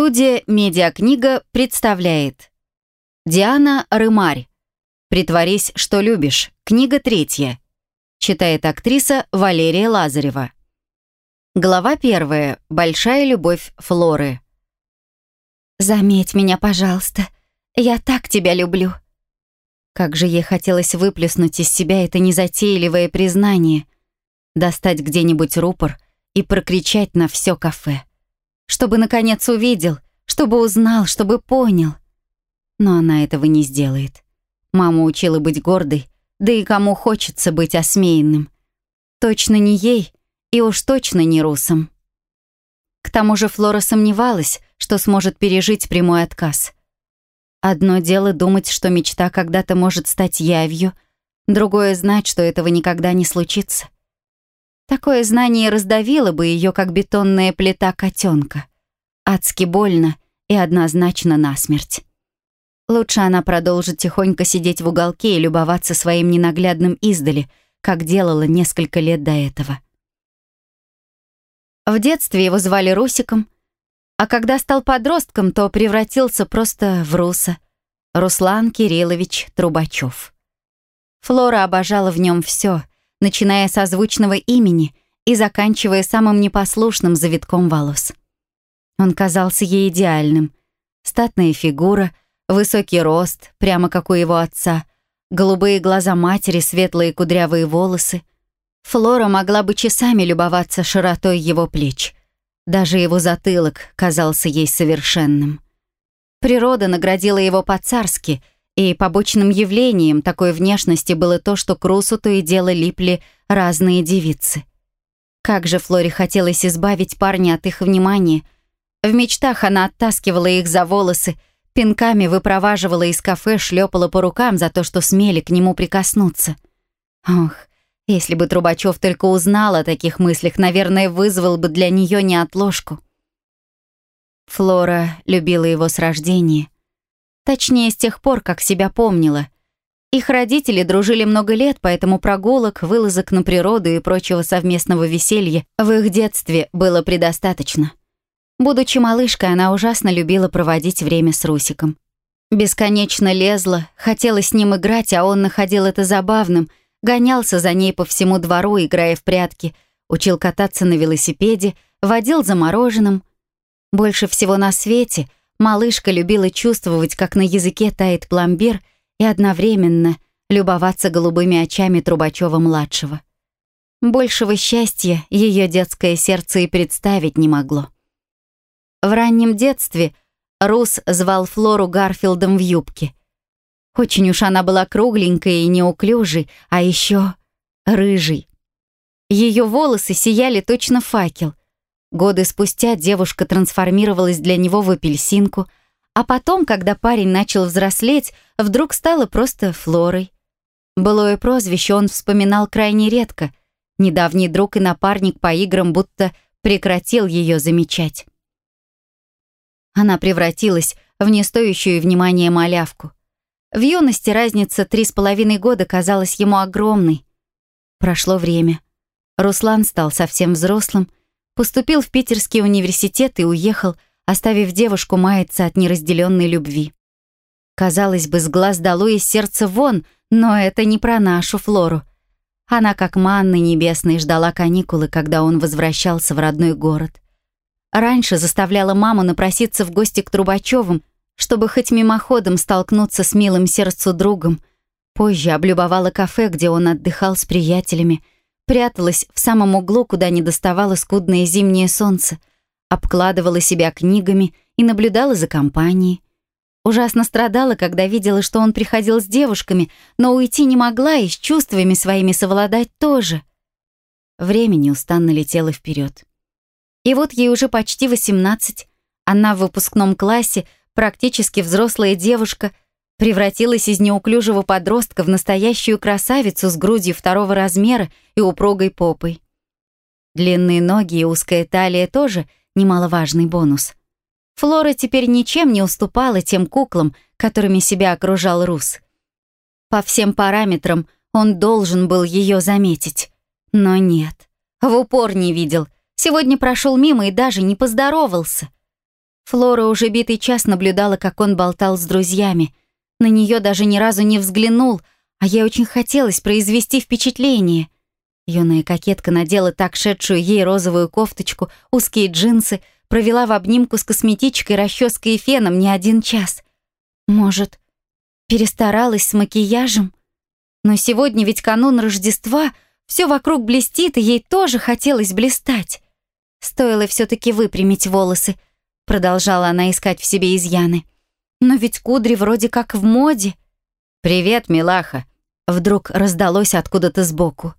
Студия «Медиакнига» представляет Диана Рымарь «Притворись, что любишь». Книга третья. Читает актриса Валерия Лазарева. Глава первая. Большая любовь Флоры. «Заметь меня, пожалуйста. Я так тебя люблю». Как же ей хотелось выплеснуть из себя это незатейливое признание, достать где-нибудь рупор и прокричать на все кафе чтобы, наконец, увидел, чтобы узнал, чтобы понял. Но она этого не сделает. Мама учила быть гордой, да и кому хочется быть осмеянным. Точно не ей, и уж точно не русам. К тому же Флора сомневалась, что сможет пережить прямой отказ. Одно дело думать, что мечта когда-то может стать явью, другое — знать, что этого никогда не случится. Такое знание раздавило бы ее, как бетонная плита котенка. Адски больно и однозначно насмерть. Лучше она продолжит тихонько сидеть в уголке и любоваться своим ненаглядным издали, как делала несколько лет до этого. В детстве его звали Русиком, а когда стал подростком, то превратился просто в Руса. Руслан Кириллович Трубачев. Флора обожала в нем все, начиная с озвучного имени и заканчивая самым непослушным завитком волос. Он казался ей идеальным. Статная фигура, высокий рост, прямо как у его отца, голубые глаза матери, светлые кудрявые волосы. Флора могла бы часами любоваться широтой его плеч. Даже его затылок казался ей совершенным. Природа наградила его по-царски — и побочным явлением такой внешности было то, что к Русу то и дело липли разные девицы. Как же Флоре хотелось избавить парня от их внимания. В мечтах она оттаскивала их за волосы, пинками выпроваживала из кафе, шлепала по рукам за то, что смели к нему прикоснуться. Ох, если бы Трубачев только узнал о таких мыслях, наверное, вызвал бы для нее неотложку. Флора любила его с рождения — Точнее, с тех пор, как себя помнила. Их родители дружили много лет, поэтому прогулок, вылазок на природу и прочего совместного веселья в их детстве было предостаточно. Будучи малышкой, она ужасно любила проводить время с Русиком. Бесконечно лезла, хотела с ним играть, а он находил это забавным, гонялся за ней по всему двору, играя в прятки, учил кататься на велосипеде, водил за мороженым. Больше всего на свете — Малышка любила чувствовать, как на языке тает пломбир, и одновременно любоваться голубыми очами Трубачева-младшего. Большего счастья ее детское сердце и представить не могло. В раннем детстве Рус звал Флору Гарфилдом в юбке. Очень уж она была кругленькой и неуклюжей, а еще рыжей. Ее волосы сияли точно факел, Годы спустя девушка трансформировалась для него в апельсинку, а потом, когда парень начал взрослеть, вдруг стала просто Флорой. Былое прозвище он вспоминал крайне редко. Недавний друг и напарник по играм будто прекратил ее замечать. Она превратилась в нестоящую внимания малявку. В юности разница три с половиной года казалась ему огромной. Прошло время. Руслан стал совсем взрослым, Поступил в Питерский университет и уехал, оставив девушку маяться от неразделенной любви. Казалось бы, с глаз долой из сердца вон, но это не про нашу Флору. Она, как манны небесной, ждала каникулы, когда он возвращался в родной город. Раньше заставляла маму напроситься в гости к Трубачевым, чтобы хоть мимоходом столкнуться с милым сердцу другом. Позже облюбовала кафе, где он отдыхал с приятелями, пряталась в самом углу, куда не доставало скудное зимнее солнце, обкладывала себя книгами и наблюдала за компанией. Ужасно страдала, когда видела, что он приходил с девушками, но уйти не могла и с чувствами своими совладать тоже. Время неустанно летело вперед. И вот ей уже почти 18, она в выпускном классе, практически взрослая девушка, превратилась из неуклюжего подростка в настоящую красавицу с грудью второго размера и упругой попой. Длинные ноги и узкая талия тоже немаловажный бонус. Флора теперь ничем не уступала тем куклам, которыми себя окружал Рус. По всем параметрам он должен был ее заметить. Но нет, в упор не видел. Сегодня прошел мимо и даже не поздоровался. Флора уже битый час наблюдала, как он болтал с друзьями. На нее даже ни разу не взглянул, а ей очень хотелось произвести впечатление. Юная кокетка надела так шедшую ей розовую кофточку, узкие джинсы, провела в обнимку с косметичкой, расческой и феном не один час. Может, перестаралась с макияжем? Но сегодня ведь канун Рождества, все вокруг блестит, и ей тоже хотелось блистать. Стоило все-таки выпрямить волосы, продолжала она искать в себе изъяны. Но ведь кудри вроде как в моде. «Привет, милаха!» Вдруг раздалось откуда-то сбоку.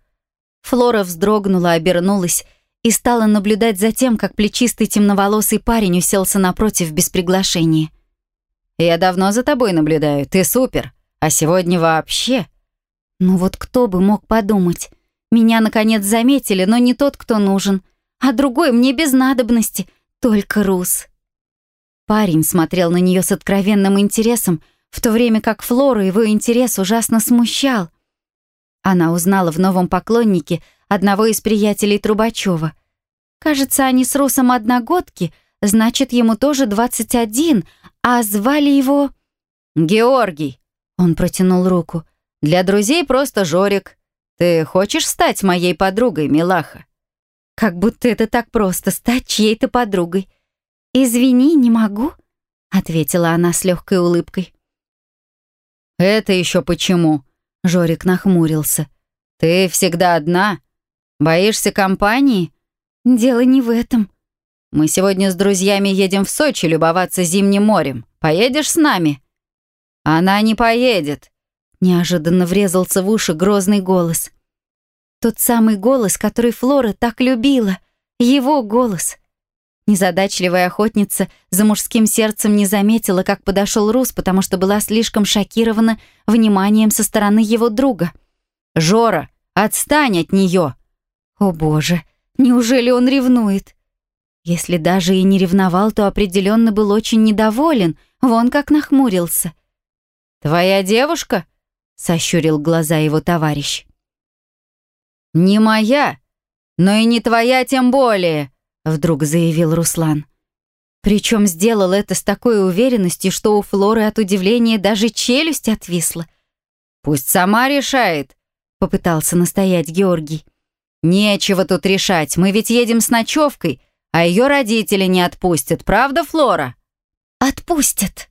Флора вздрогнула, обернулась и стала наблюдать за тем, как плечистый темноволосый парень уселся напротив без приглашения. «Я давно за тобой наблюдаю, ты супер, а сегодня вообще...» Ну вот кто бы мог подумать. Меня, наконец, заметили, но не тот, кто нужен, а другой мне без надобности, только Рус. Парень смотрел на нее с откровенным интересом, в то время как Флору его интерес ужасно смущал. Она узнала в новом поклоннике одного из приятелей Трубачева. Кажется, они с Русом одногодки, значит, ему тоже 21, а звали его... «Георгий», — он протянул руку. «Для друзей просто Жорик. Ты хочешь стать моей подругой, милаха?» Как будто это так просто, стать чьей-то подругой. «Извини, не могу», — ответила она с легкой улыбкой. «Это еще почему?» — Жорик нахмурился. «Ты всегда одна? Боишься компании?» «Дело не в этом». «Мы сегодня с друзьями едем в Сочи любоваться зимним морем. Поедешь с нами?» «Она не поедет», — неожиданно врезался в уши грозный голос. Тот самый голос, который Флора так любила. Его голос. Незадачливая охотница за мужским сердцем не заметила, как подошел Рус, потому что была слишком шокирована вниманием со стороны его друга. «Жора, отстань от нее!» «О боже, неужели он ревнует?» Если даже и не ревновал, то определенно был очень недоволен, вон как нахмурился. «Твоя девушка?» — сощурил глаза его товарищ. «Не моя, но и не твоя тем более», — вдруг заявил Руслан. Причем сделал это с такой уверенностью, что у Флоры от удивления даже челюсть отвисла. «Пусть сама решает», — попытался настоять Георгий. «Нечего тут решать, мы ведь едем с ночевкой, а ее родители не отпустят, правда, Флора?» «Отпустят»,